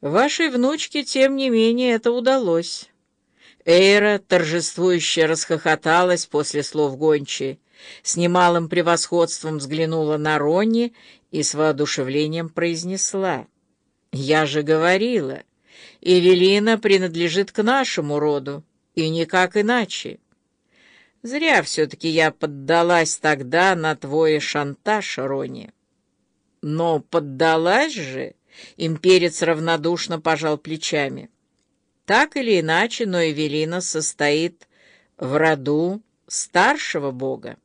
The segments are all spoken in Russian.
Вашей внучке, тем не менее, это удалось. Эйра торжествующе расхохоталась после слов гончей, с немалым превосходством взглянула на Ронни и с воодушевлением произнесла. «Я же говорила, Эвелина принадлежит к нашему роду, и никак иначе. Зря все-таки я поддалась тогда на твой шантаж, Ронни. Но поддалась же, имперец равнодушно пожал плечами. Так или иначе, но Эвелина состоит в роду старшего бога.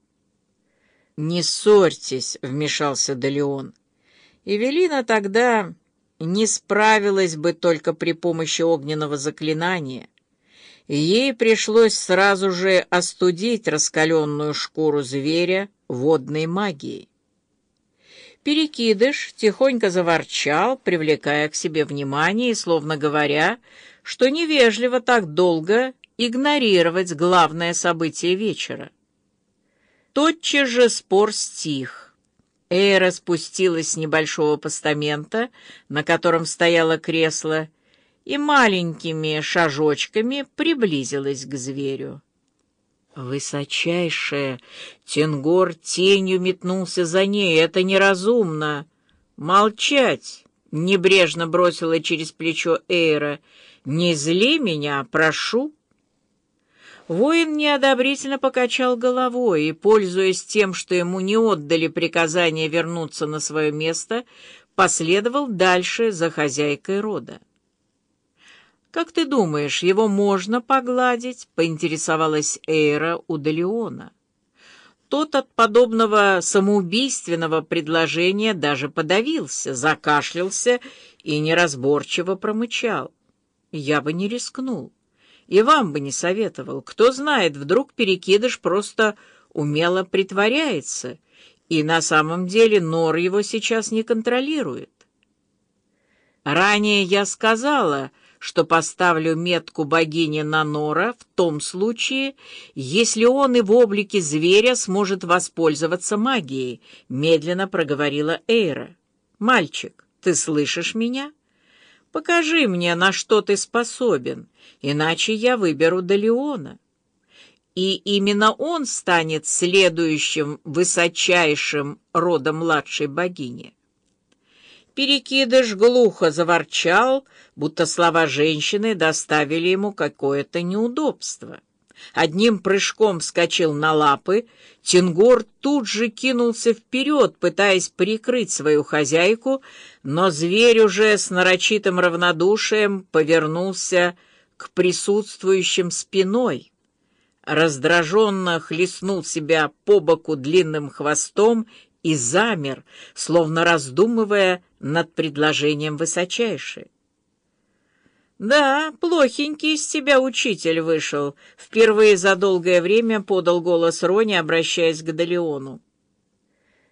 «Не ссорьтесь», — вмешался Далеон. Эвелина тогда не справилась бы только при помощи огненного заклинания. Ей пришлось сразу же остудить раскаленную шкуру зверя водной магией. Перекидыш тихонько заворчал, привлекая к себе внимание и словно говоря, что невежливо так долго игнорировать главное событие вечера. Тотчас же спор стих. Эйра спустилась с небольшого постамента, на котором стояло кресло, и маленькими шажочками приблизилась к зверю. Высочайшая, Тенгор тенью метнулся за ней. Это неразумно. Молчать! Небрежно бросила через плечо Эйра. Не зли меня, прошу. Воин неодобрительно покачал головой и, пользуясь тем, что ему не отдали приказание вернуться на свое место, последовал дальше за хозяйкой рода. «Как ты думаешь, его можно погладить?» — поинтересовалась Эйра у Далеона. Тот от подобного самоубийственного предложения даже подавился, закашлялся и неразборчиво промычал. «Я бы не рискнул. И вам бы не советовал. Кто знает, вдруг перекидыш просто умело притворяется, и на самом деле Нор его сейчас не контролирует. Ранее я сказала что поставлю метку богини на Нора в том случае, если он и в облике зверя сможет воспользоваться магией, медленно проговорила Эйра. Мальчик, ты слышишь меня? Покажи мне, на что ты способен, иначе я выберу Далеона. И именно он станет следующим высочайшим родом младшей богини. Перекидыш глухо заворчал, будто слова женщины доставили ему какое-то неудобство. Одним прыжком вскочил на лапы, Тингор тут же кинулся вперед, пытаясь прикрыть свою хозяйку, но зверь уже с нарочитым равнодушием повернулся к присутствующим спиной. Раздраженно хлестнул себя по боку длинным хвостом и замер, словно раздумывая над предложением высочайшей. «Да, плохенький из тебя учитель вышел», — впервые за долгое время подал голос Рони, обращаясь к Далеону.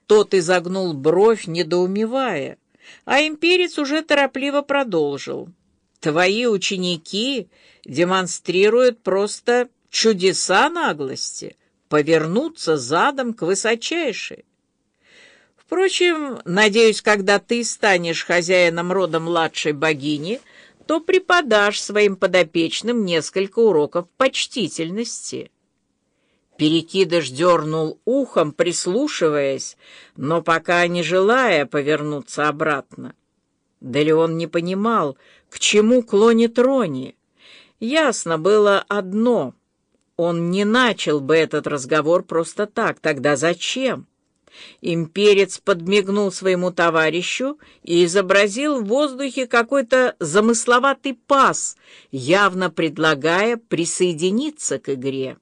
Тот изогнул бровь, недоумевая, а имперец уже торопливо продолжил. «Твои ученики демонстрируют просто чудеса наглости, повернуться задом к высочайшей. Впрочем, надеюсь, когда ты станешь хозяином рода младшей богини, то преподашь своим подопечным несколько уроков почтительности». Перекидыш дернул ухом, прислушиваясь, но пока не желая повернуться обратно. Да ли он не понимал, к чему клонит Рони. Ясно было одно — он не начал бы этот разговор просто так, тогда зачем? Имперец подмигнул своему товарищу и изобразил в воздухе какой-то замысловатый пас, явно предлагая присоединиться к игре.